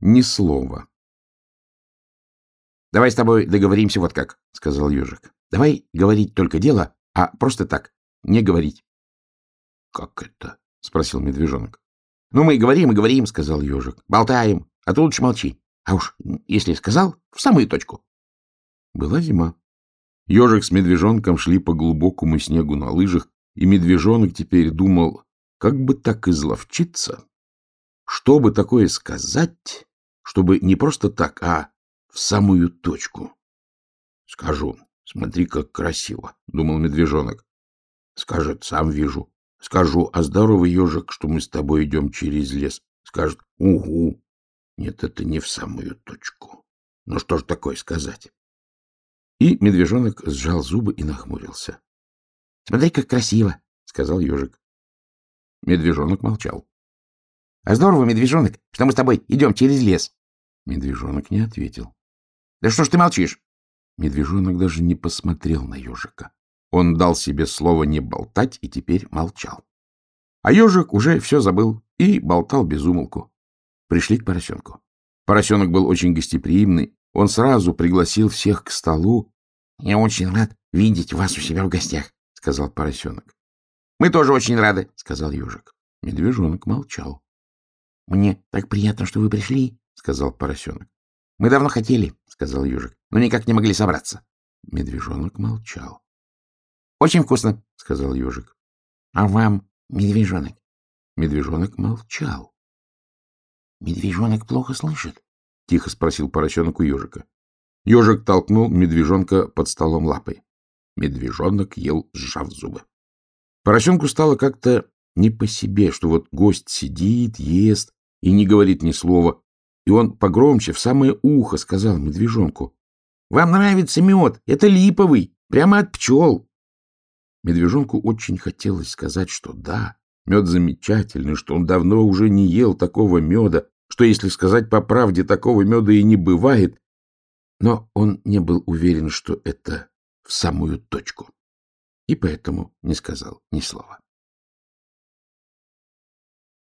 Ни слова. — Давай с тобой договоримся вот как, — сказал ежик. — Давай говорить только дело, а просто так, не говорить. — Как это? — спросил медвежонок. — Ну, мы говорим и говорим, — сказал ежик. — Болтаем, а ты лучше молчи. А уж если сказал, в самую точку. Была зима. Ежик с медвежонком шли по глубокому снегу на лыжах, и медвежонок теперь думал, как бы так изловчиться, что бы такое сказать, чтобы не просто так, а в самую точку. — Скажу, смотри, как красиво, — думал медвежонок. — Скажет, сам вижу. Скажу, а здоровый ежик, что мы с тобой идем через лес. Скажет, угу. Нет, это не в самую точку. Ну что ж такое сказать? И медвежонок сжал зубы и нахмурился. — Смотри, как красиво, — сказал ежик. Медвежонок молчал. — А здорово, медвежонок, что мы с тобой идем через лес. Медвежонок не ответил. — Да что ж ты молчишь? Медвежонок даже не посмотрел на ежика. Он дал себе слово не болтать и теперь молчал. А ежик уже все забыл и болтал без умолку. Пришли к поросенку. Поросенок был очень гостеприимный. Он сразу пригласил всех к столу. — Я очень рад видеть вас у себя в гостях, — сказал поросенок. — Мы тоже очень рады, — сказал ежик. Медвежонок молчал. — Мне так приятно, что вы пришли, — сказал поросенок. — Мы давно хотели, — сказал ежик, — но никак не могли собраться. Медвежонок молчал. — Очень вкусно, — сказал ежик. — А вам, медвежонок? Медвежонок молчал. — Медвежонок плохо слышит? — тихо спросил поросенок у ежика. Ежик толкнул медвежонка под столом лапой. Медвежонок ел, сжав зубы. Поросенку стало как-то не по себе, что вот гость сидит, ест и не говорит ни слова, и он погромче в самое ухо сказал медвежонку. — Вам нравится мед? Это липовый, прямо от пчел. Медвежонку очень хотелось сказать, что да, мед замечательный, что он давно уже не ел такого меда, что, если сказать по правде, такого меда и не бывает. Но он не был уверен, что это в самую точку, и поэтому не сказал ни слова.